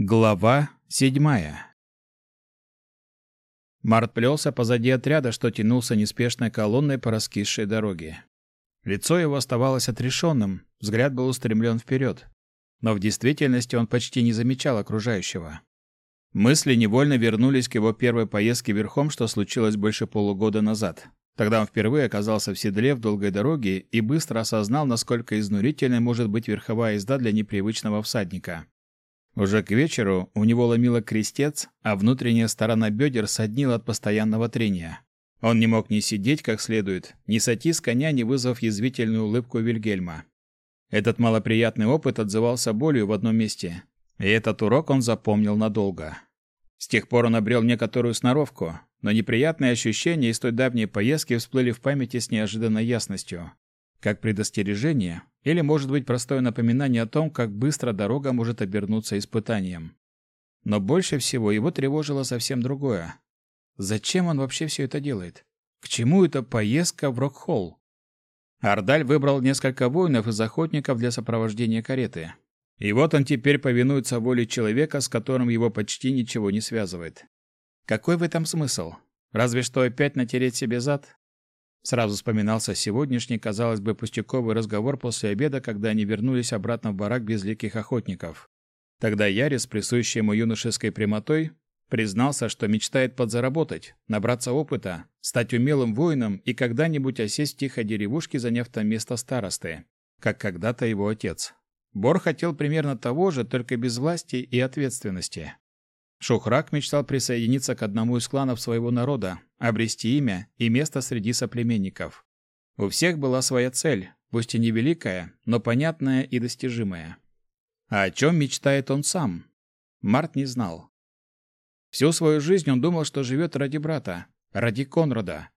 Глава седьмая Март плелся позади отряда, что тянулся неспешной колонной по раскисшей дороге. Лицо его оставалось отрешенным, взгляд был устремлен вперед. Но в действительности он почти не замечал окружающего. Мысли невольно вернулись к его первой поездке верхом, что случилось больше полугода назад. Тогда он впервые оказался в седле в долгой дороге и быстро осознал, насколько изнурительной может быть верховая езда для непривычного всадника. Уже к вечеру у него ломило крестец, а внутренняя сторона бедер соднила от постоянного трения. Он не мог ни сидеть как следует, ни сойти с коня, не вызвав язвительную улыбку Вильгельма. Этот малоприятный опыт отзывался болью в одном месте, и этот урок он запомнил надолго. С тех пор он обрел некоторую сноровку, но неприятные ощущения из той давней поездки всплыли в памяти с неожиданной ясностью как предостережение или, может быть, простое напоминание о том, как быстро дорога может обернуться испытанием. Но больше всего его тревожило совсем другое. Зачем он вообще все это делает? К чему эта поездка в Рокхолл? Ардаль выбрал несколько воинов из охотников для сопровождения кареты. И вот он теперь повинуется воле человека, с которым его почти ничего не связывает. Какой в этом смысл? Разве что опять натереть себе зад? Сразу вспоминался сегодняшний, казалось бы, пустяковый разговор после обеда, когда они вернулись обратно в барак безликих охотников. Тогда Ярис, присущий ему юношеской прямотой, признался, что мечтает подзаработать, набраться опыта, стать умелым воином и когда-нибудь осесть в тихой деревушке, заняв там место старосты, как когда-то его отец. Бор хотел примерно того же, только без власти и ответственности. Шухрак мечтал присоединиться к одному из кланов своего народа, обрести имя и место среди соплеменников. У всех была своя цель, пусть и невеликая, но понятная и достижимая. А о чем мечтает он сам? Март не знал. Всю свою жизнь он думал, что живет ради брата, ради Конрада.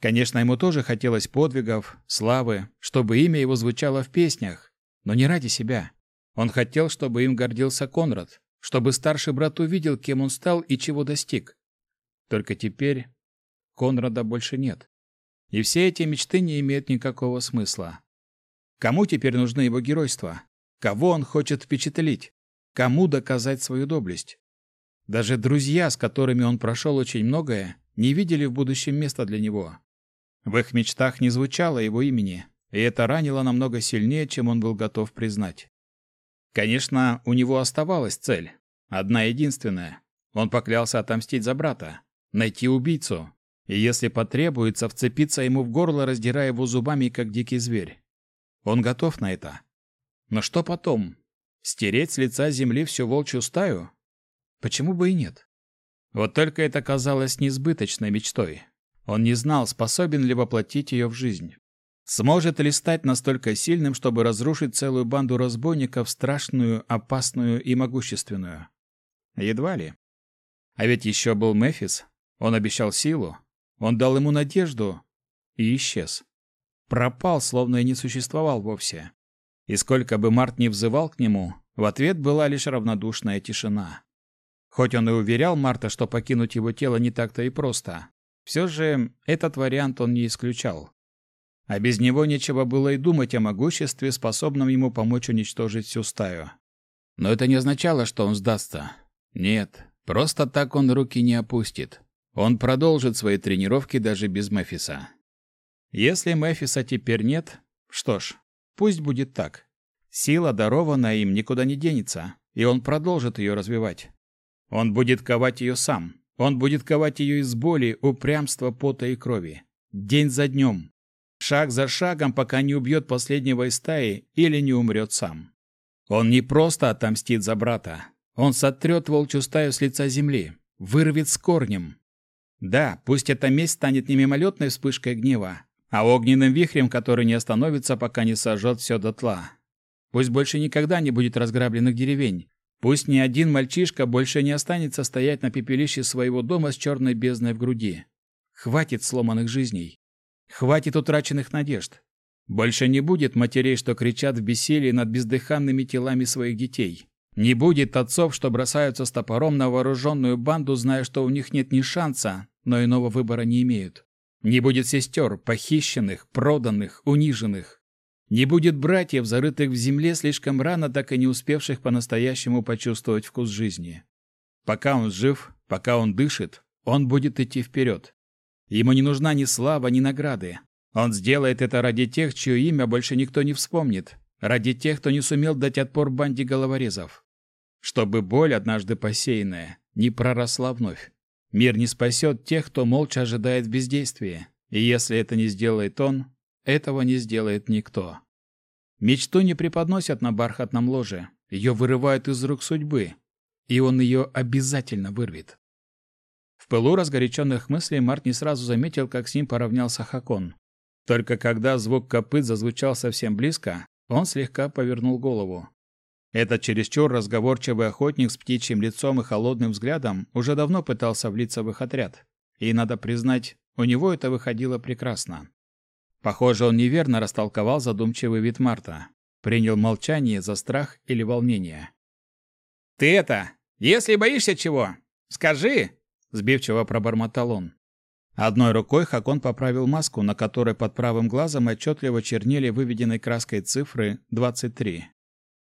Конечно, ему тоже хотелось подвигов, славы, чтобы имя его звучало в песнях, но не ради себя. Он хотел, чтобы им гордился Конрад, чтобы старший брат увидел, кем он стал и чего достиг. Только теперь Конрада больше нет. И все эти мечты не имеют никакого смысла. Кому теперь нужны его геройства? Кого он хочет впечатлить? Кому доказать свою доблесть? Даже друзья, с которыми он прошел очень многое, не видели в будущем места для него. В их мечтах не звучало его имени, и это ранило намного сильнее, чем он был готов признать. Конечно, у него оставалась цель. Одна единственная. Он поклялся отомстить за брата. Найти убийцу. И если потребуется, вцепиться ему в горло, раздирая его зубами, как дикий зверь. Он готов на это. Но что потом? Стереть с лица земли всю волчью стаю? Почему бы и нет? Вот только это казалось несбыточной мечтой. Он не знал, способен ли воплотить ее в жизнь. Сможет ли стать настолько сильным, чтобы разрушить целую банду разбойников, страшную, опасную и могущественную? Едва ли. А ведь еще был Мефис. Он обещал силу. Он дал ему надежду и исчез. Пропал, словно и не существовал вовсе. И сколько бы Март ни взывал к нему, в ответ была лишь равнодушная тишина. Хоть он и уверял Марта, что покинуть его тело не так-то и просто, все же этот вариант он не исключал а без него нечего было и думать о могуществе, способном ему помочь уничтожить всю стаю. Но это не означало, что он сдастся. Нет, просто так он руки не опустит. Он продолжит свои тренировки даже без Мефиса. Если Мефиса теперь нет, что ж, пусть будет так. Сила, дарованная им, никуда не денется, и он продолжит ее развивать. Он будет ковать ее сам. Он будет ковать ее из боли, упрямства, пота и крови. День за днем, шаг за шагом, пока не убьет последнего из стаи или не умрет сам. Он не просто отомстит за брата. Он сотрет волчью стаю с лица земли, вырвет с корнем. Да, пусть эта месть станет не мимолетной вспышкой гнева, а огненным вихрем, который не остановится, пока не сожжет все дотла. Пусть больше никогда не будет разграбленных деревень. Пусть ни один мальчишка больше не останется стоять на пепелище своего дома с черной бездной в груди. Хватит сломанных жизней. Хватит утраченных надежд. Больше не будет матерей, что кричат в бессилии над бездыханными телами своих детей. Не будет отцов, что бросаются с топором на вооруженную банду, зная, что у них нет ни шанса, но иного выбора не имеют. Не будет сестер, похищенных, проданных, униженных. Не будет братьев, зарытых в земле слишком рано, так и не успевших по-настоящему почувствовать вкус жизни. Пока он жив, пока он дышит, он будет идти вперед. Ему не нужна ни слава, ни награды. Он сделает это ради тех, чье имя больше никто не вспомнит, ради тех, кто не сумел дать отпор банде головорезов. Чтобы боль, однажды посеянная, не проросла вновь. Мир не спасет тех, кто молча ожидает в бездействии. И если это не сделает он, этого не сделает никто. Мечту не преподносят на бархатном ложе, ее вырывают из рук судьбы, и он ее обязательно вырвет. В пылу разгоряченных мыслей Март не сразу заметил, как с ним поравнялся Хакон. Только когда звук копыт зазвучал совсем близко, он слегка повернул голову. Этот чересчур разговорчивый охотник с птичьим лицом и холодным взглядом уже давно пытался влиться в их отряд. И, надо признать, у него это выходило прекрасно. Похоже, он неверно растолковал задумчивый вид Марта. Принял молчание за страх или волнение. «Ты это, если боишься чего, скажи!» Сбивчиво пробормотал он. Одной рукой Хакон поправил маску, на которой под правым глазом отчетливо чернели выведенной краской цифры 23.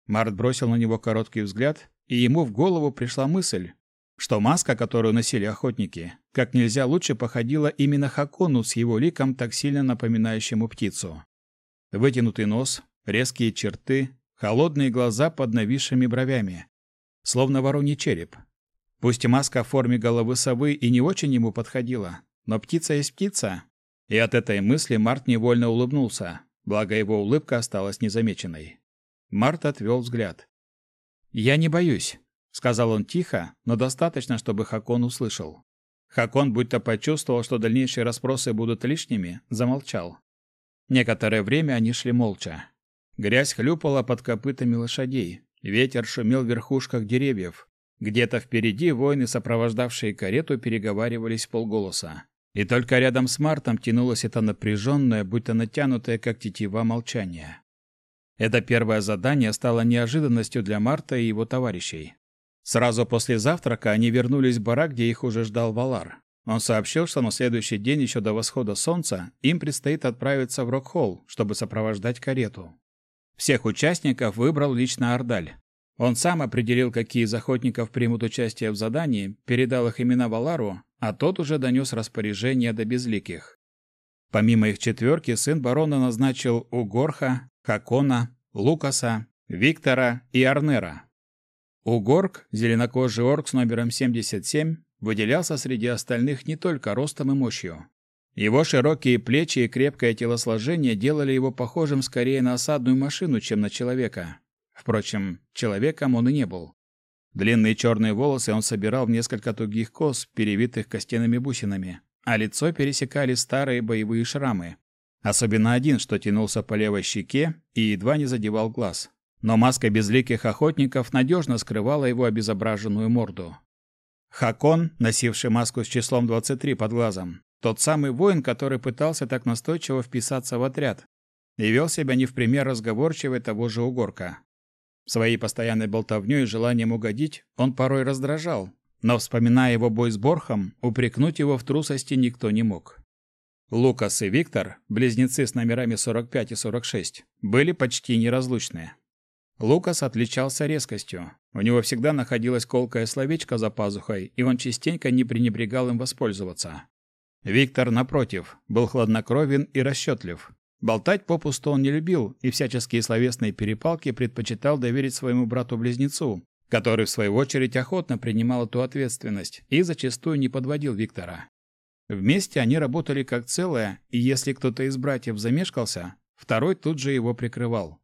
Март бросил на него короткий взгляд, и ему в голову пришла мысль, что маска, которую носили охотники, как нельзя лучше походила именно Хакону с его ликом, так сильно напоминающему птицу. Вытянутый нос, резкие черты, холодные глаза под нависшими бровями. Словно вороний череп. Пусть маска в форме головы совы и не очень ему подходила, но птица есть птица. И от этой мысли Март невольно улыбнулся, благо его улыбка осталась незамеченной. Март отвел взгляд. «Я не боюсь», — сказал он тихо, но достаточно, чтобы Хакон услышал. Хакон, будто почувствовал, что дальнейшие расспросы будут лишними, замолчал. Некоторое время они шли молча. Грязь хлюпала под копытами лошадей, ветер шумел в верхушках деревьев. Где-то впереди воины, сопровождавшие карету, переговаривались полголоса. И только рядом с Мартом тянулось это напряженное, будто натянутое, как тетива, молчание. Это первое задание стало неожиданностью для Марта и его товарищей. Сразу после завтрака они вернулись в барак, где их уже ждал Валар. Он сообщил, что на следующий день еще до восхода солнца им предстоит отправиться в Рокхолл, чтобы сопровождать карету. Всех участников выбрал лично Ардаль. Он сам определил, какие из охотников примут участие в задании, передал их имена Валару, а тот уже донес распоряжение до безликих. Помимо их четверки, сын барона назначил Угорха, Хакона, Лукаса, Виктора и Арнера. Угорк, зеленокожий орк с номером 77, выделялся среди остальных не только ростом и мощью. Его широкие плечи и крепкое телосложение делали его похожим скорее на осадную машину, чем на человека. Впрочем, человеком он и не был. Длинные черные волосы он собирал в несколько тугих кос, перевитых костяными бусинами, а лицо пересекали старые боевые шрамы, Особенно один, что тянулся по левой щеке и едва не задевал глаз. Но маска безликих охотников надежно скрывала его обезображенную морду. Хакон, носивший маску с числом 23 под глазом, тот самый воин, который пытался так настойчиво вписаться в отряд и вел себя не в пример разговорчивой того же угорка. Своей постоянной болтовнёй и желанием угодить он порой раздражал, но, вспоминая его бой с Борхом, упрекнуть его в трусости никто не мог. Лукас и Виктор, близнецы с номерами 45 и 46, были почти неразлучны. Лукас отличался резкостью. У него всегда находилось колкое словечко за пазухой, и он частенько не пренебрегал им воспользоваться. Виктор, напротив, был хладнокровен и расчетлив. Болтать попусту он не любил и всяческие словесные перепалки предпочитал доверить своему брату-близнецу, который, в свою очередь, охотно принимал эту ответственность и зачастую не подводил Виктора. Вместе они работали как целое, и если кто-то из братьев замешкался, второй тут же его прикрывал.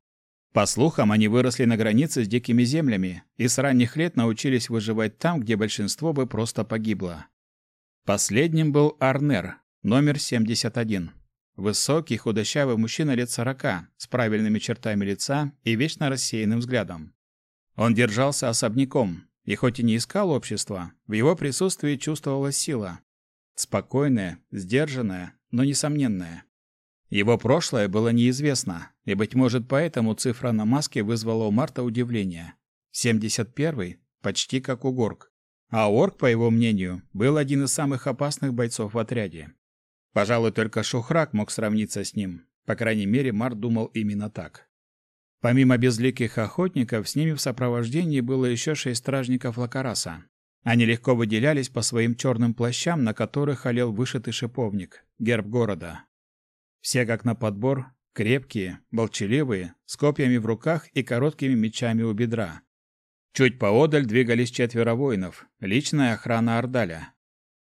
По слухам, они выросли на границе с дикими землями и с ранних лет научились выживать там, где большинство бы просто погибло. Последним был Арнер, номер 71. Высокий, худощавый мужчина лет сорока, с правильными чертами лица и вечно рассеянным взглядом. Он держался особняком, и хоть и не искал общества, в его присутствии чувствовалась сила, Спокойное, сдержанное, но несомненное. Его прошлое было неизвестно, и, быть может, поэтому цифра на маске вызвала у Марта удивление. 71-й, почти как у Горг. А Орк, по его мнению, был один из самых опасных бойцов в отряде. Пожалуй, только Шухрак мог сравниться с ним. По крайней мере, Март думал именно так. Помимо безликих охотников, с ними в сопровождении было еще шесть стражников Лакараса. Они легко выделялись по своим черным плащам, на которых олел вышитый шиповник, герб города. Все как на подбор, крепкие, молчаливые, с копьями в руках и короткими мечами у бедра. Чуть поодаль двигались четверо воинов, личная охрана Ордаля.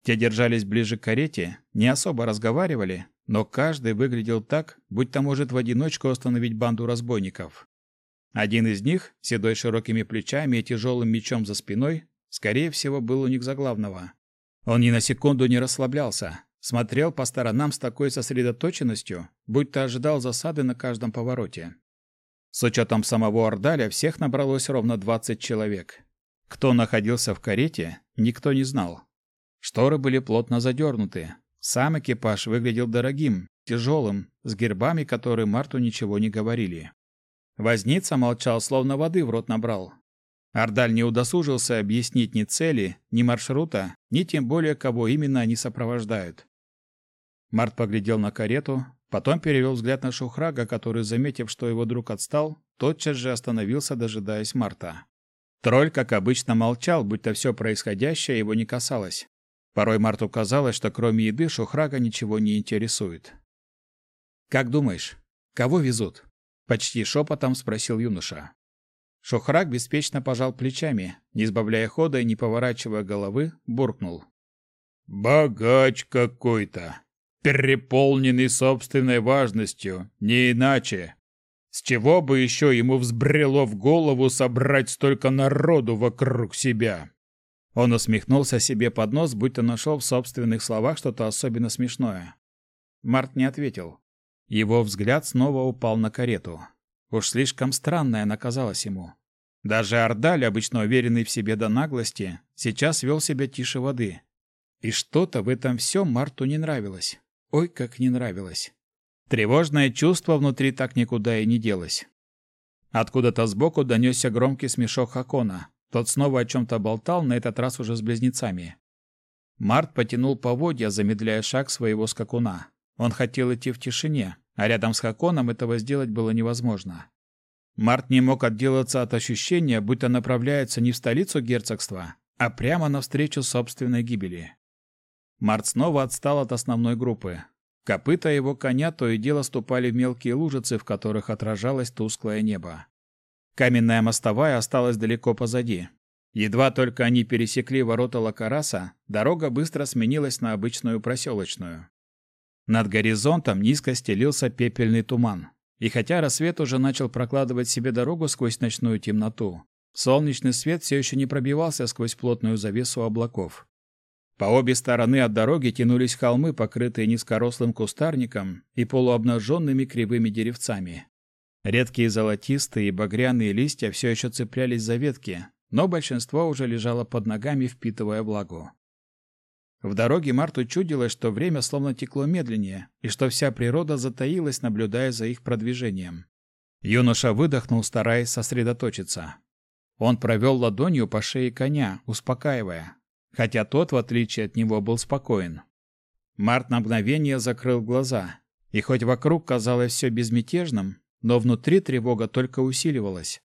Те держались ближе к карете, не особо разговаривали, но каждый выглядел так, будто может в одиночку остановить банду разбойников. Один из них, седой широкими плечами и тяжелым мечом за спиной, скорее всего, был у них за главного. Он ни на секунду не расслаблялся, смотрел по сторонам с такой сосредоточенностью, будто ожидал засады на каждом повороте. С учетом самого Ордаля всех набралось ровно 20 человек. Кто находился в карете, никто не знал. Шторы были плотно задернуты, сам экипаж выглядел дорогим, тяжелым, с гербами, которые Марту ничего не говорили. Возница молчал, словно воды в рот набрал. Ардаль не удосужился объяснить ни цели, ни маршрута, ни тем более, кого именно они сопровождают. Март поглядел на карету, потом перевел взгляд на Шухрага, который, заметив, что его друг отстал, тотчас же остановился, дожидаясь Марта. Тролль, как обычно, молчал, будто все происходящее его не касалось. Порой Марту казалось, что кроме еды Шухрага ничего не интересует. «Как думаешь, кого везут?» — почти шепотом спросил юноша. Шухраг беспечно пожал плечами, не избавляя хода и не поворачивая головы, буркнул. «Богач какой-то, переполненный собственной важностью, не иначе. С чего бы еще ему взбрело в голову собрать столько народу вокруг себя?» Он усмехнулся себе под нос, будто нашел в собственных словах что-то особенно смешное. Март не ответил. Его взгляд снова упал на карету. Уж слишком странная она казалась ему. Даже Ордаль, обычно уверенный в себе до наглости, сейчас вел себя тише воды. И что-то в этом все Марту не нравилось. Ой, как не нравилось. Тревожное чувство внутри так никуда и не делось. Откуда-то сбоку донесся громкий смешок Хакона. Тот снова о чем-то болтал, на этот раз уже с близнецами. Март потянул поводья, замедляя шаг своего скакуна. Он хотел идти в тишине, а рядом с Хаконом этого сделать было невозможно. Март не мог отделаться от ощущения, будто направляется не в столицу герцогства, а прямо навстречу собственной гибели. Март снова отстал от основной группы. Копыта его коня то и дело ступали в мелкие лужицы, в которых отражалось тусклое небо. Каменная мостовая осталась далеко позади. Едва только они пересекли ворота Лакараса, дорога быстро сменилась на обычную проселочную. Над горизонтом низко стелился пепельный туман. И хотя рассвет уже начал прокладывать себе дорогу сквозь ночную темноту, солнечный свет все еще не пробивался сквозь плотную завесу облаков. По обе стороны от дороги тянулись холмы, покрытые низкорослым кустарником и полуобнаженными кривыми деревцами. Редкие золотистые и багряные листья все еще цеплялись за ветки, но большинство уже лежало под ногами, впитывая влагу. В дороге Марту чудилось, что время словно текло медленнее, и что вся природа затаилась, наблюдая за их продвижением. Юноша выдохнул, стараясь сосредоточиться. Он провел ладонью по шее коня, успокаивая, хотя тот, в отличие от него, был спокоен. Март на мгновение закрыл глаза, и хоть вокруг казалось все безмятежным, но внутри тревога только усиливалась.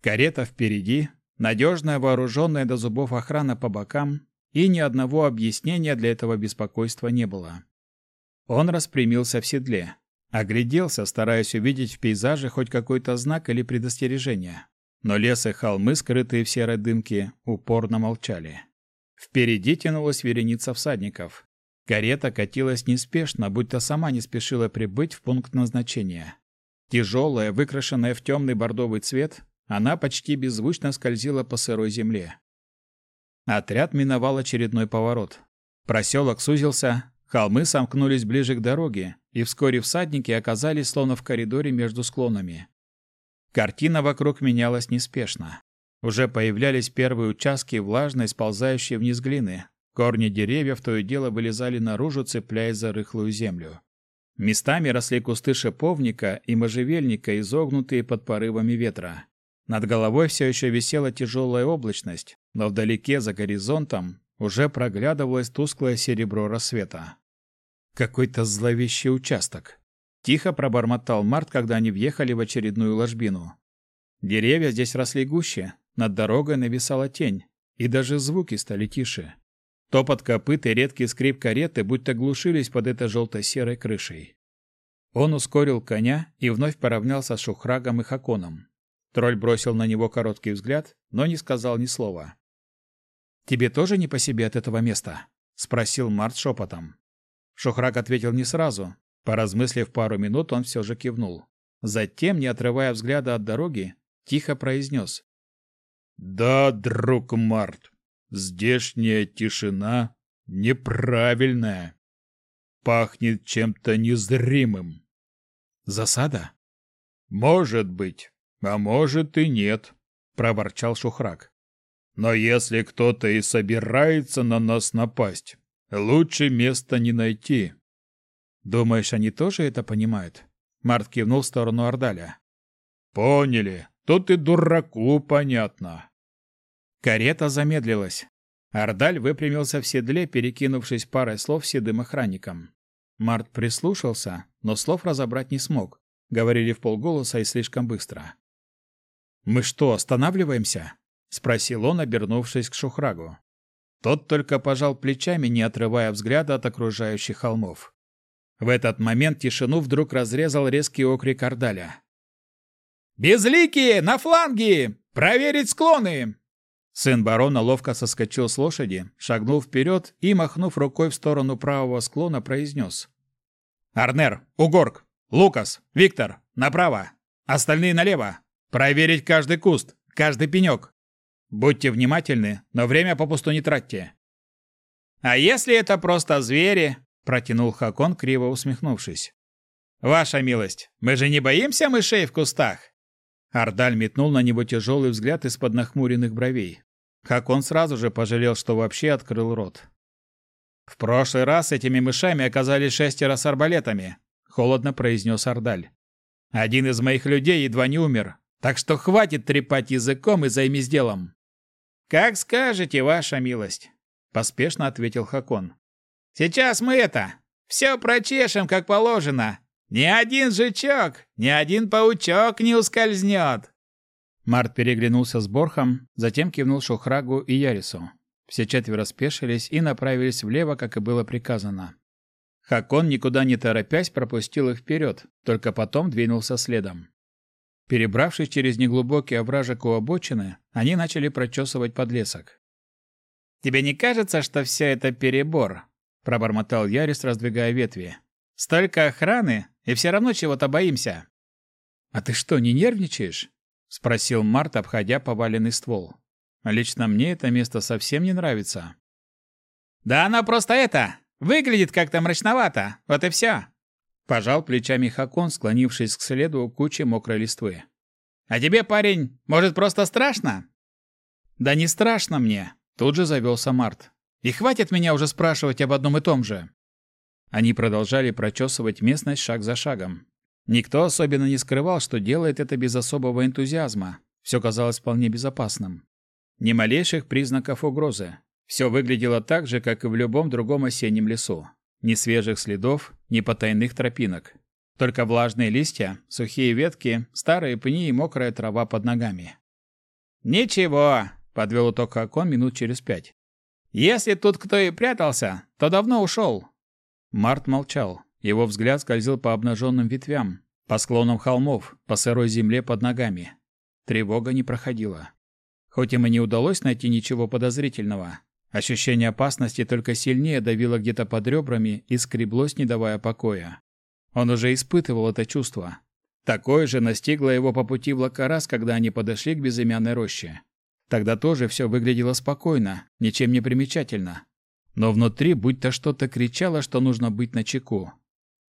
Карета впереди, надежная вооруженная до зубов охрана по бокам, и ни одного объяснения для этого беспокойства не было. Он распрямился в седле, огляделся, стараясь увидеть в пейзаже хоть какой-то знак или предостережение. Но лес и холмы, скрытые в серой дымке, упорно молчали. Впереди тянулась вереница всадников. Карета катилась неспешно, будто сама не спешила прибыть в пункт назначения. Тяжелая, выкрашенная в темный бордовый цвет, она почти беззвучно скользила по сырой земле. Отряд миновал очередной поворот. Проселок сузился, холмы сомкнулись ближе к дороге, и вскоре всадники оказались словно в коридоре между склонами. Картина вокруг менялась неспешно. Уже появлялись первые участки влажной, сползающей вниз глины. Корни деревьев то и дело вылезали наружу, цепляясь за рыхлую землю. Местами росли кусты шиповника и можжевельника, изогнутые под порывами ветра. Над головой все еще висела тяжелая облачность, но вдалеке, за горизонтом, уже проглядывалось тусклое серебро рассвета. Какой-то зловещий участок. Тихо пробормотал Март, когда они въехали в очередную ложбину. Деревья здесь росли гуще, над дорогой нависала тень, и даже звуки стали тише. Топот копыт и редкий скрип кареты будто глушились под этой желто-серой крышей. Он ускорил коня и вновь поравнялся с Шухрагом и Хаконом. Тролль бросил на него короткий взгляд, но не сказал ни слова. «Тебе тоже не по себе от этого места?» — спросил Март шепотом. Шухраг ответил не сразу. Поразмыслив пару минут, он все же кивнул. Затем, не отрывая взгляда от дороги, тихо произнес. «Да, друг Март, здешняя тишина неправильная. Пахнет чем-то незримым». «Засада?» «Может быть, а может и нет», — проворчал Шухрак. «Но если кто-то и собирается на нас напасть, лучше места не найти». «Думаешь, они тоже это понимают?» Март кивнул в сторону Ордаля. «Поняли. Тут и дураку понятно. Карета замедлилась. Ардаль выпрямился в седле, перекинувшись парой слов с седым охранником. Март прислушался, но слов разобрать не смог. Говорили в полголоса и слишком быстро. «Мы что, останавливаемся?» — спросил он, обернувшись к Шухрагу. Тот только пожал плечами, не отрывая взгляда от окружающих холмов. В этот момент тишину вдруг разрезал резкий окрик Ардаля. «Безликие! На фланги! Проверить склоны!» Сын барона ловко соскочил с лошади, шагнул вперед и, махнув рукой в сторону правого склона, произнес. «Арнер! Угорг! Лукас! Виктор! Направо! Остальные налево! Проверить каждый куст, каждый пенек! Будьте внимательны, но время попусту не тратьте!» «А если это просто звери?» – протянул Хакон, криво усмехнувшись. «Ваша милость, мы же не боимся мышей в кустах?» Ардаль метнул на него тяжелый взгляд из-под нахмуренных бровей. Как он сразу же пожалел, что вообще открыл рот. «В прошлый раз этими мышами оказались шестеро с арбалетами», — холодно произнес Ардаль. «Один из моих людей едва не умер, так что хватит трепать языком и займись делом». «Как скажете, ваша милость», — поспешно ответил Хакон. «Сейчас мы это, все прочешем, как положено, ни один жучок, ни один паучок не ускользнет!» Март переглянулся с Борхом, затем кивнул Шухрагу и Ярису. Все четверо спешились и направились влево, как и было приказано. Хакон, никуда не торопясь, пропустил их вперед, только потом двинулся следом. Перебравшись через неглубокий овражек у обочины, они начали прочесывать подлесок. «Тебе не кажется, что все это перебор?» – пробормотал Ярис, раздвигая ветви. «Столько охраны, и все равно чего-то боимся. А ты что, не нервничаешь? Спросил Март, обходя поваленный ствол. Лично мне это место совсем не нравится. Да оно просто это, выглядит как-то мрачновато. Вот и все. Пожал плечами Хакон, склонившись к следу кучи мокрой листвы. А тебе, парень, может, просто страшно? Да не страшно мне, тут же завелся Март. И хватит меня уже спрашивать об одном и том же. Они продолжали прочесывать местность шаг за шагом. Никто особенно не скрывал, что делает это без особого энтузиазма. Все казалось вполне безопасным. Ни малейших признаков угрозы. Все выглядело так же, как и в любом другом осеннем лесу. Ни свежих следов, ни потайных тропинок. Только влажные листья, сухие ветки, старые пни и мокрая трава под ногами. «Ничего», — подвел итог Хакон минут через пять. «Если тут кто и прятался, то давно ушел. Март молчал. Его взгляд скользил по обнаженным ветвям, по склонам холмов, по сырой земле под ногами. Тревога не проходила. Хоть им и не удалось найти ничего подозрительного, ощущение опасности только сильнее давило где-то под ребрами и скреблось, не давая покоя. Он уже испытывал это чувство. Такое же настигло его по пути в Лакарас, когда они подошли к безымянной роще. Тогда тоже все выглядело спокойно, ничем не примечательно. Но внутри будто что-то кричало, что нужно быть начеку.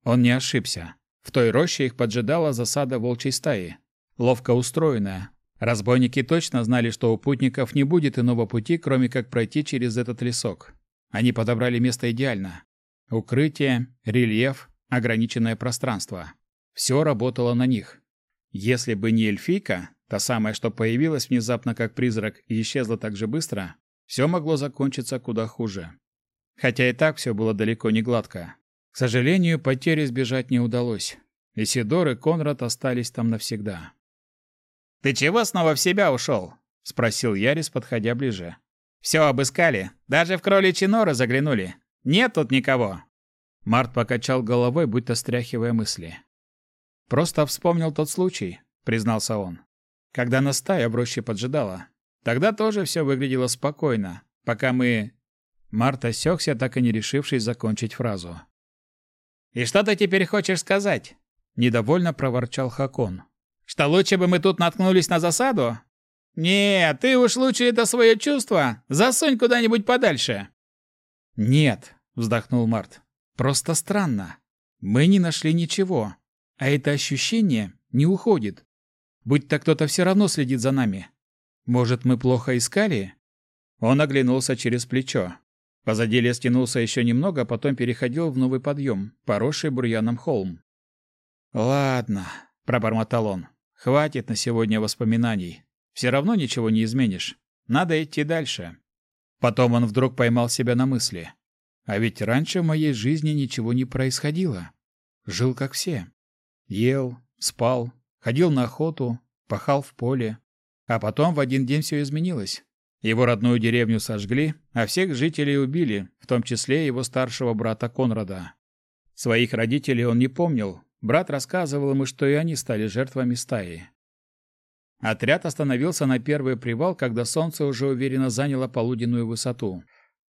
Он не ошибся. В той роще их поджидала засада волчьей стаи. Ловко устроенная. Разбойники точно знали, что у путников не будет иного пути, кроме как пройти через этот лесок. Они подобрали место идеально. Укрытие, рельеф, ограниченное пространство. Все работало на них. Если бы не эльфийка, та самая, что появилась внезапно как призрак и исчезла так же быстро, все могло закончиться куда хуже. Хотя и так все было далеко не гладко. К сожалению, потери избежать не удалось. Исидор и Конрад остались там навсегда. «Ты чего снова в себя ушел?» — спросил Ярис, подходя ближе. «Все обыскали. Даже в кроличьи норы заглянули. Нет тут никого». Март покачал головой, будто стряхивая мысли. «Просто вспомнил тот случай», — признался он. «Когда нас стая в роще поджидала. Тогда тоже все выглядело спокойно, пока мы...» Март осекся, так и не решившись закончить фразу. «И что ты теперь хочешь сказать?» — недовольно проворчал Хакон. «Что лучше бы мы тут наткнулись на засаду? «Не, ты уж лучше это свое чувство засунь куда-нибудь подальше». «Нет», — вздохнул Март. «Просто странно. Мы не нашли ничего, а это ощущение не уходит. Будь-то кто-то все равно следит за нами. Может, мы плохо искали?» Он оглянулся через плечо. Позади лес тянулся еще немного, а потом переходил в новый подъем, поросший бурьяном холм. «Ладно», — пробормотал он, — «хватит на сегодня воспоминаний. Все равно ничего не изменишь. Надо идти дальше. Потом он вдруг поймал себя на мысли. А ведь раньше в моей жизни ничего не происходило. Жил как все. Ел, спал, ходил на охоту, пахал в поле. А потом в один день все изменилось. Его родную деревню сожгли, а всех жителей убили, в том числе его старшего брата Конрада. Своих родителей он не помнил. Брат рассказывал ему, что и они стали жертвами стаи. Отряд остановился на первый привал, когда солнце уже уверенно заняло полуденную высоту.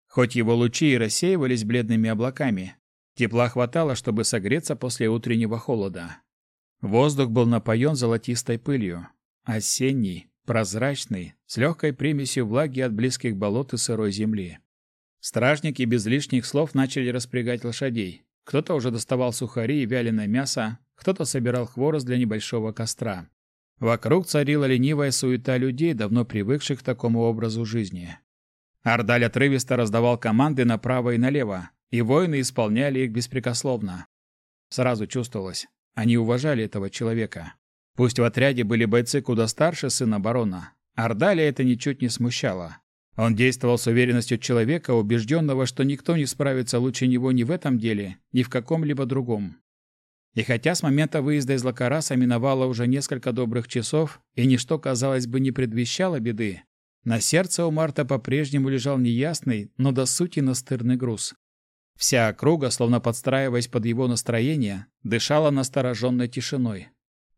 Хоть его лучи и рассеивались бледными облаками, тепла хватало, чтобы согреться после утреннего холода. Воздух был напоен золотистой пылью. Осенний, прозрачный, с легкой примесью влаги от близких болот и сырой земли. Стражники без лишних слов начали распрягать лошадей. Кто-то уже доставал сухари и вяленое мясо, кто-то собирал хворост для небольшого костра. Вокруг царила ленивая суета людей, давно привыкших к такому образу жизни. Ардаль отрывисто раздавал команды направо и налево, и воины исполняли их беспрекословно. Сразу чувствовалось, они уважали этого человека. Пусть в отряде были бойцы куда старше сына барона, Ардаля это ничуть не смущало. Он действовал с уверенностью человека, убежденного, что никто не справится лучше него ни в этом деле, ни в каком-либо другом. И хотя с момента выезда из Лакараса миновало уже несколько добрых часов, и ничто, казалось бы, не предвещало беды, на сердце у Марта по-прежнему лежал неясный, но до сути настырный груз. Вся округа, словно подстраиваясь под его настроение, дышала настороженной тишиной.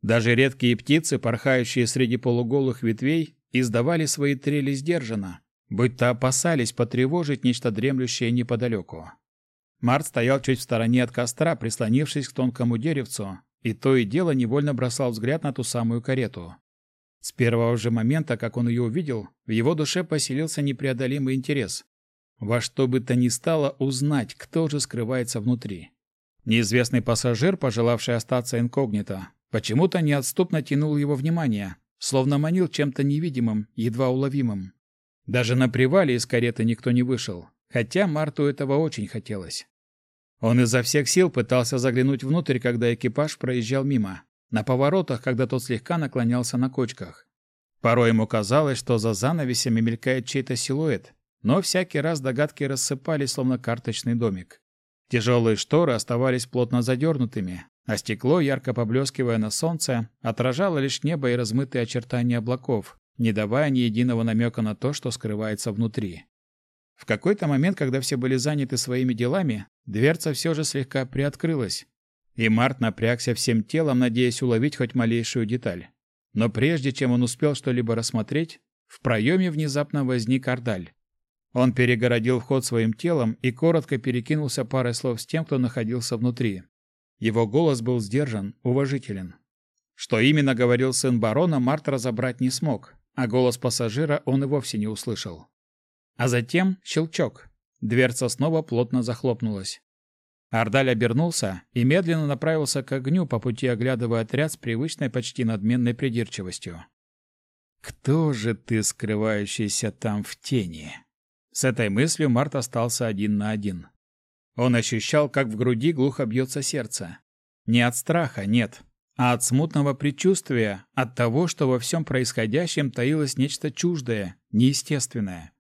Даже редкие птицы, порхающие среди полуголых ветвей, издавали свои трели сдержанно, будто опасались потревожить нечто дремлющее неподалеку. Март стоял чуть в стороне от костра, прислонившись к тонкому деревцу, и то и дело невольно бросал взгляд на ту самую карету. С первого же момента, как он ее увидел, в его душе поселился непреодолимый интерес. Во что бы то ни стало узнать, кто же скрывается внутри. Неизвестный пассажир, пожелавший остаться инкогнито, почему-то неотступно тянул его внимание, словно манил чем-то невидимым, едва уловимым. Даже на привале из кареты никто не вышел, хотя Марту этого очень хотелось. Он изо всех сил пытался заглянуть внутрь, когда экипаж проезжал мимо, на поворотах, когда тот слегка наклонялся на кочках. Порой ему казалось, что за занавесями мелькает чей-то силуэт, но всякий раз догадки рассыпались, словно карточный домик. Тяжелые шторы оставались плотно задернутыми, а стекло, ярко поблескивая на солнце, отражало лишь небо и размытые очертания облаков, не давая ни единого намека на то, что скрывается внутри. В какой-то момент, когда все были заняты своими делами, дверца все же слегка приоткрылась, и Март напрягся всем телом, надеясь уловить хоть малейшую деталь. Но прежде чем он успел что-либо рассмотреть, в проеме внезапно возник Ардаль. Он перегородил вход своим телом и коротко перекинулся парой слов с тем, кто находился внутри. Его голос был сдержан, уважителен. Что именно говорил сын барона, Март разобрать не смог, а голос пассажира он и вовсе не услышал. А затем щелчок. Дверца снова плотно захлопнулась. Ардаль обернулся и медленно направился к огню, по пути оглядывая отряд с привычной почти надменной придирчивостью. «Кто же ты, скрывающийся там в тени?» С этой мыслью Март остался один на один. Он ощущал, как в груди глухо бьется сердце. Не от страха, нет, а от смутного предчувствия, от того, что во всем происходящем таилось нечто чуждое, неестественное.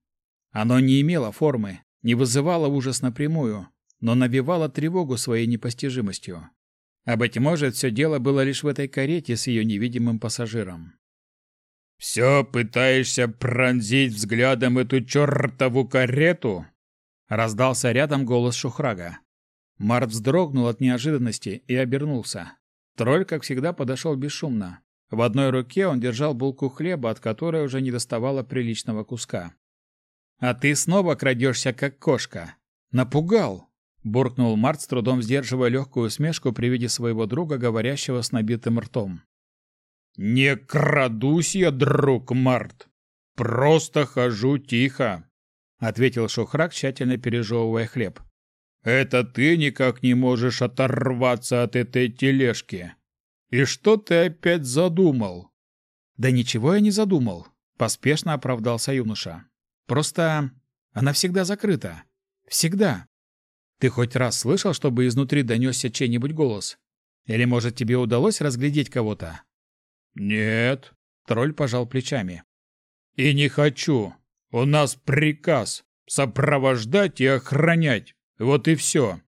Оно не имело формы, не вызывало ужас напрямую, но навевало тревогу своей непостижимостью. А быть может, все дело было лишь в этой карете с ее невидимым пассажиром. «Все пытаешься пронзить взглядом эту чертову карету?» Раздался рядом голос Шухрага. Март вздрогнул от неожиданности и обернулся. Тролль, как всегда, подошел бесшумно. В одной руке он держал булку хлеба, от которой уже не доставало приличного куска. «А ты снова крадешься, как кошка!» «Напугал!» – буркнул Март, с трудом сдерживая легкую усмешку при виде своего друга, говорящего с набитым ртом. «Не крадусь я, друг Март! Просто хожу тихо!» – ответил Шухрак, тщательно пережевывая хлеб. «Это ты никак не можешь оторваться от этой тележки. И что ты опять задумал?» «Да ничего я не задумал», – поспешно оправдался юноша. «Просто она всегда закрыта. Всегда. Ты хоть раз слышал, чтобы изнутри донесся чей-нибудь голос? Или, может, тебе удалось разглядеть кого-то?» «Нет», — тролль пожал плечами. «И не хочу. У нас приказ сопровождать и охранять. Вот и все».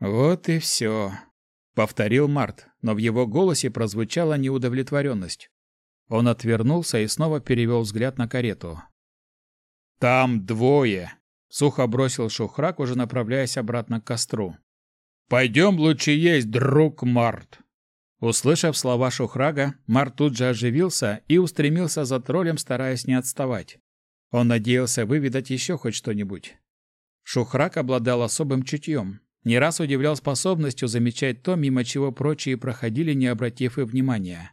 «Вот и все», — повторил Март, но в его голосе прозвучала неудовлетворенность. Он отвернулся и снова перевел взгляд на карету. «Там двое», — сухо бросил Шухрак, уже направляясь обратно к костру. «Пойдем лучше есть, друг Март». Услышав слова Шухрага, Март тут же оживился и устремился за троллем, стараясь не отставать. Он надеялся выведать еще хоть что-нибудь. Шухрак обладал особым чутьем. Не раз удивлял способностью замечать то, мимо чего прочие проходили, не обратив и внимания.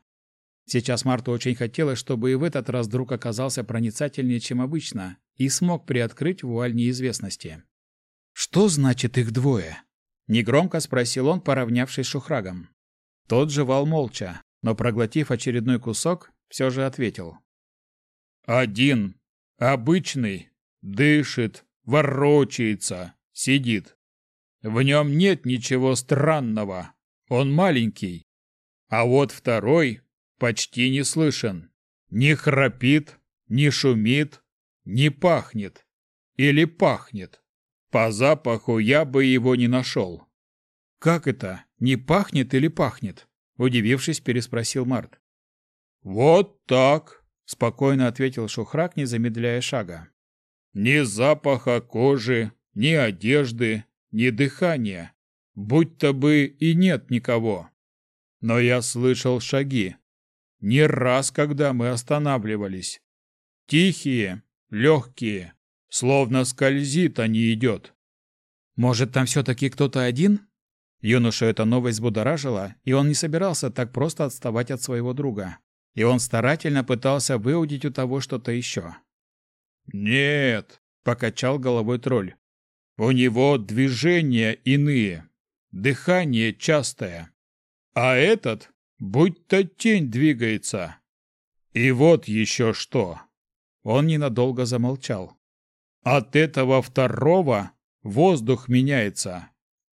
Сейчас Марту очень хотелось, чтобы и в этот раз друг оказался проницательнее, чем обычно, и смог приоткрыть вуаль неизвестности. «Что значит их двое?» — негромко спросил он, поравнявшись с Шухрагом. Тот жевал молча, но, проглотив очередной кусок, все же ответил. «Один. Обычный. Дышит, ворочается, сидит. В нем нет ничего странного. Он маленький. А вот второй почти не слышен. Не храпит, не шумит, не пахнет. Или пахнет. По запаху я бы его не нашел. «Как это? Не пахнет или пахнет?» Удивившись, переспросил Март. «Вот так», — спокойно ответил Шухрак, не замедляя шага. «Ни запаха кожи, ни одежды, ни дыхания. Будь-то бы и нет никого. Но я слышал шаги. Не раз, когда мы останавливались. Тихие, легкие, словно скользит, а не идет. Может, там все-таки кто-то один? Юношу эта новость будоражила, и он не собирался так просто отставать от своего друга. И он старательно пытался выудить у того что-то еще. «Нет», — покачал головой тролль. «У него движения иные, дыхание частое. А этот будто тень двигается. И вот еще что». Он ненадолго замолчал. «От этого второго воздух меняется.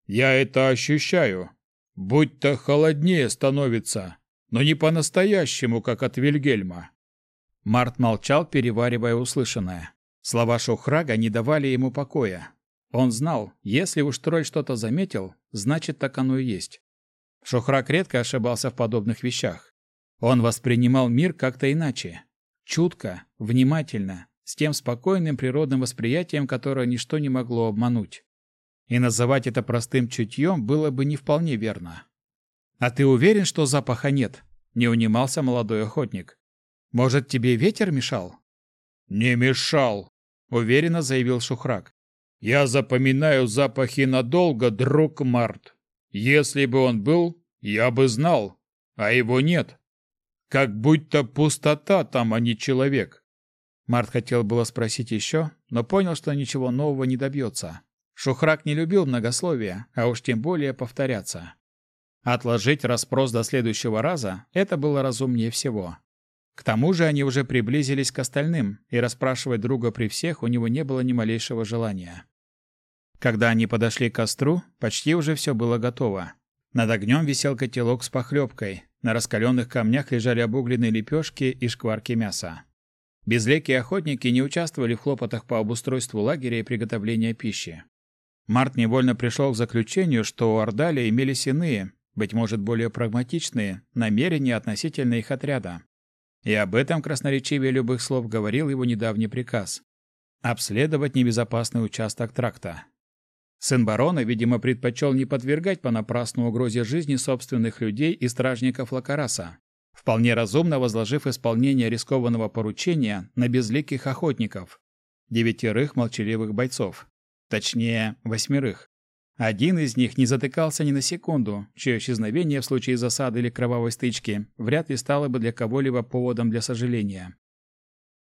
Я это ощущаю. Будь-то холоднее становится, но не по-настоящему, как от Вильгельма. Март молчал, переваривая услышанное. Слова Шухрага не давали ему покоя. Он знал, если уж тролль что-то заметил, значит, так оно и есть. Шухраг редко ошибался в подобных вещах. Он воспринимал мир как-то иначе. Чутко, внимательно, с тем спокойным природным восприятием, которое ничто не могло обмануть. И называть это простым чутьем было бы не вполне верно. «А ты уверен, что запаха нет?» – не унимался молодой охотник. «Может, тебе ветер мешал?» «Не мешал», – уверенно заявил Шухрак. «Я запоминаю запахи надолго, друг Март. Если бы он был, я бы знал, а его нет. Как будто пустота там, а не человек». Март хотел было спросить еще, но понял, что ничего нового не добьется. Шухрак не любил многословия, а уж тем более повторяться. Отложить расспрос до следующего раза – это было разумнее всего. К тому же они уже приблизились к остальным, и расспрашивать друга при всех у него не было ни малейшего желания. Когда они подошли к костру, почти уже все было готово. Над огнем висел котелок с похлебкой, на раскаленных камнях лежали обугленные лепешки и шкварки мяса. Безлекие охотники не участвовали в хлопотах по обустройству лагеря и приготовлению пищи. Март невольно пришел к заключению, что у Ордаля имелись иные, быть может, более прагматичные, намерения относительно их отряда. И об этом красноречивее любых слов говорил его недавний приказ – обследовать небезопасный участок тракта. Сын барона, видимо, предпочел не подвергать понапрасну угрозе жизни собственных людей и стражников Лакараса, вполне разумно возложив исполнение рискованного поручения на безликих охотников, девятерых молчаливых бойцов, точнее, восьмерых. Один из них не затыкался ни на секунду, чье исчезновение в случае засады или кровавой стычки вряд ли стало бы для кого-либо поводом для сожаления.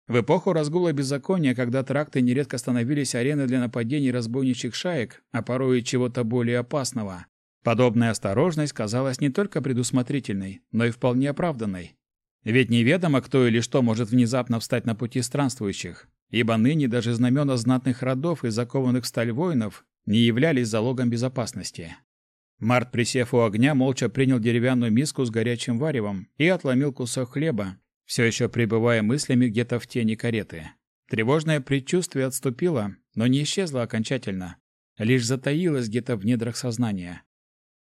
В эпоху разгула беззакония, когда тракты нередко становились ареной для нападений разбойничьих шаек, а порой и чего-то более опасного, подобная осторожность казалась не только предусмотрительной, но и вполне оправданной. Ведь неведомо, кто или что может внезапно встать на пути странствующих, ибо ныне даже знамена знатных родов и закованных в сталь воинов не являлись залогом безопасности. Март, присев у огня, молча принял деревянную миску с горячим варевом и отломил кусок хлеба, все еще пребывая мыслями где-то в тени кареты. Тревожное предчувствие отступило, но не исчезло окончательно, лишь затаилось где-то в недрах сознания.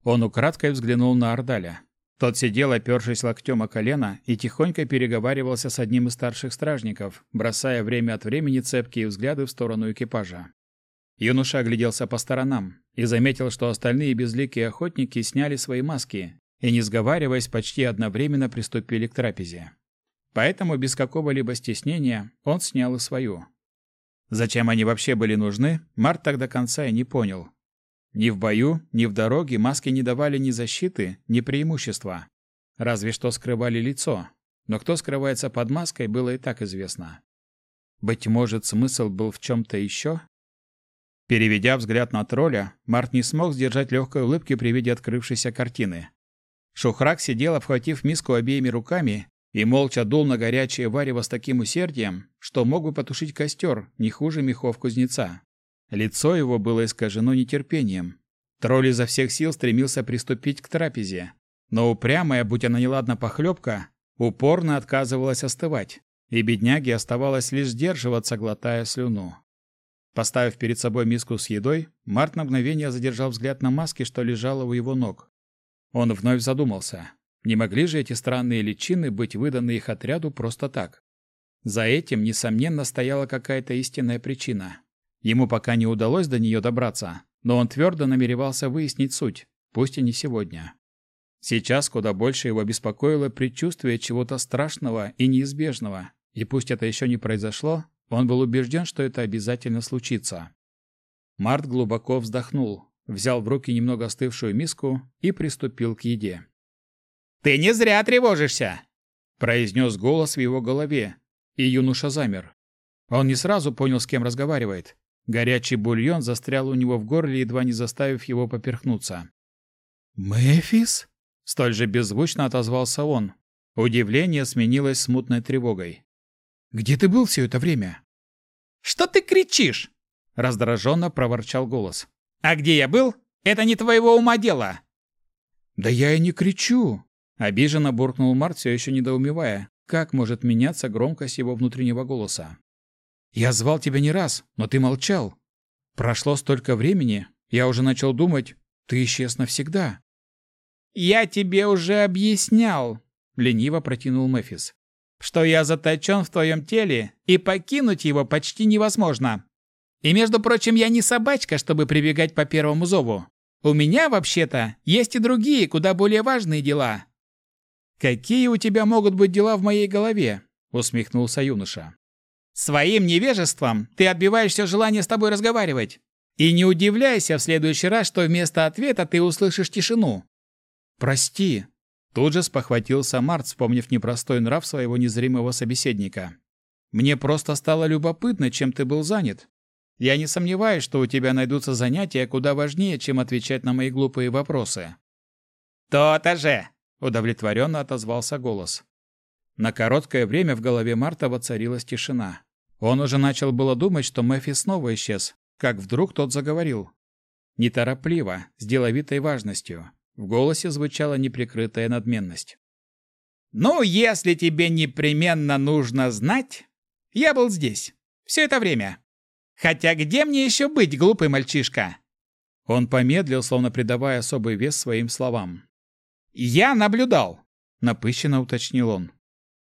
Он украдкой взглянул на Ордаля. Тот сидел, опершись локтем о колено, и тихонько переговаривался с одним из старших стражников, бросая время от времени цепкие взгляды в сторону экипажа. Юноша огляделся по сторонам и заметил, что остальные безликие охотники сняли свои маски и, не сговариваясь, почти одновременно приступили к трапезе. Поэтому без какого-либо стеснения он снял и свою. Зачем они вообще были нужны, Март так до конца и не понял, ни в бою, ни в дороге маски не давали ни защиты, ни преимущества. Разве что скрывали лицо. Но кто скрывается под маской, было и так известно. Быть может, смысл был в чем-то еще? Переведя взгляд на тролля, Март не смог сдержать легкой улыбки при виде открывшейся картины. Шухрак сидел, обхватив миску обеими руками, и молча дул на горячее варево с таким усердием, что мог бы потушить костер, не хуже мехов кузнеца. Лицо его было искажено нетерпением. Тролль изо всех сил стремился приступить к трапезе, но упрямая, будь она неладна похлебка, упорно отказывалась остывать, и бедняге оставалось лишь сдерживаться, глотая слюну. Поставив перед собой миску с едой, Март на мгновение задержал взгляд на маске, что лежала у его ног. Он вновь задумался, не могли же эти странные личины быть выданы их отряду просто так? За этим, несомненно, стояла какая-то истинная причина. Ему пока не удалось до нее добраться, но он твердо намеревался выяснить суть, пусть и не сегодня. Сейчас куда больше его беспокоило предчувствие чего-то страшного и неизбежного, и пусть это еще не произошло, он был убежден, что это обязательно случится. Март глубоко вздохнул, взял в руки немного остывшую миску и приступил к еде. «Ты не зря тревожишься!» – произнес голос в его голове, и юноша замер. Он не сразу понял, с кем разговаривает. Горячий бульон застрял у него в горле, едва не заставив его поперхнуться. «Мэфис?» — столь же беззвучно отозвался он. Удивление сменилось смутной тревогой. «Где ты был все это время?» «Что ты кричишь?» — раздраженно проворчал голос. «А где я был? Это не твоего ума дело!» «Да я и не кричу!» — обиженно буркнул Март, все еще недоумевая, как может меняться громкость его внутреннего голоса. Я звал тебя не раз, но ты молчал. Прошло столько времени, я уже начал думать, ты исчез навсегда. Я тебе уже объяснял, лениво протянул Мефис, что я заточен в твоем теле, и покинуть его почти невозможно. И, между прочим, я не собачка, чтобы прибегать по первому зову. У меня, вообще-то, есть и другие, куда более важные дела. Какие у тебя могут быть дела в моей голове? усмехнулся юноша. Своим невежеством ты отбиваешь все желание с тобой разговаривать. И не удивляйся в следующий раз, что вместо ответа ты услышишь тишину. Прости. Тут же спохватился Март, вспомнив непростой нрав своего незримого собеседника. Мне просто стало любопытно, чем ты был занят. Я не сомневаюсь, что у тебя найдутся занятия куда важнее, чем отвечать на мои глупые вопросы. То-то же, удовлетворенно отозвался голос. На короткое время в голове Марта воцарилась тишина. Он уже начал было думать, что Мэфи снова исчез, как вдруг тот заговорил. Неторопливо, с деловитой важностью. В голосе звучала неприкрытая надменность. «Ну, если тебе непременно нужно знать, я был здесь. Все это время. Хотя где мне еще быть, глупый мальчишка?» Он помедлил, словно придавая особый вес своим словам. Я наблюдал, напыщенно уточнил он.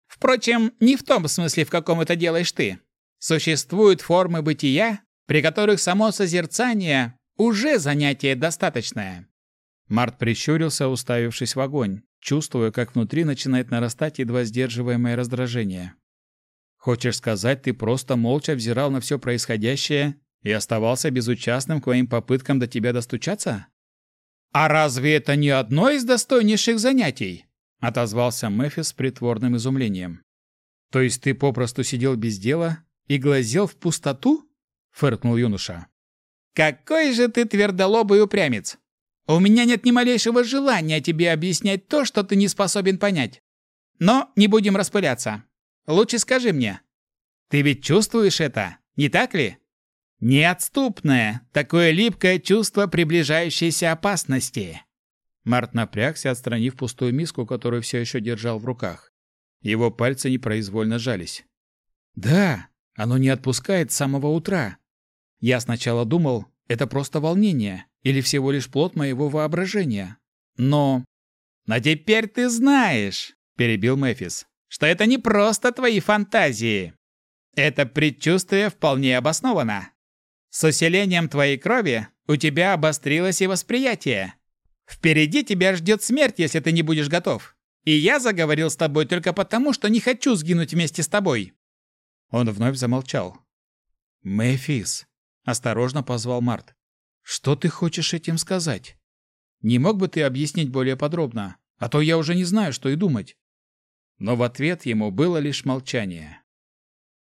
Впрочем, не в том смысле, в каком это делаешь ты. Существуют формы бытия, при которых само созерцание уже занятие достаточное. Март прищурился, уставившись в огонь, чувствуя, как внутри начинает нарастать едва сдерживаемое раздражение. Хочешь сказать, ты просто молча взирал на все происходящее и оставался безучастным к моим попыткам до тебя достучаться? А разве это не одно из достойнейших занятий? отозвался Мефис с притворным изумлением. То есть ты попросту сидел без дела и глазел в пустоту? фыркнул юноша. Какой же ты твердолобый упрямец! У меня нет ни малейшего желания тебе объяснять то, что ты не способен понять. Но не будем распыляться. Лучше скажи мне. Ты ведь чувствуешь это, не так ли? Неотступное, такое липкое чувство приближающейся опасности. Март напрягся, отстранив пустую миску, которую все еще держал в руках. Его пальцы непроизвольно жались. «Да, оно не отпускает с самого утра. Я сначала думал, это просто волнение или всего лишь плод моего воображения. Но... Но теперь ты знаешь, перебил Мефис, что это не просто твои фантазии. Это предчувствие вполне обосновано. С усилением твоей крови у тебя обострилось и восприятие. Впереди тебя ждет смерть, если ты не будешь готов. И я заговорил с тобой только потому, что не хочу сгинуть вместе с тобой. Он вновь замолчал. Мефис, осторожно позвал Март. Что ты хочешь этим сказать? Не мог бы ты объяснить более подробно, а то я уже не знаю, что и думать. Но в ответ ему было лишь молчание.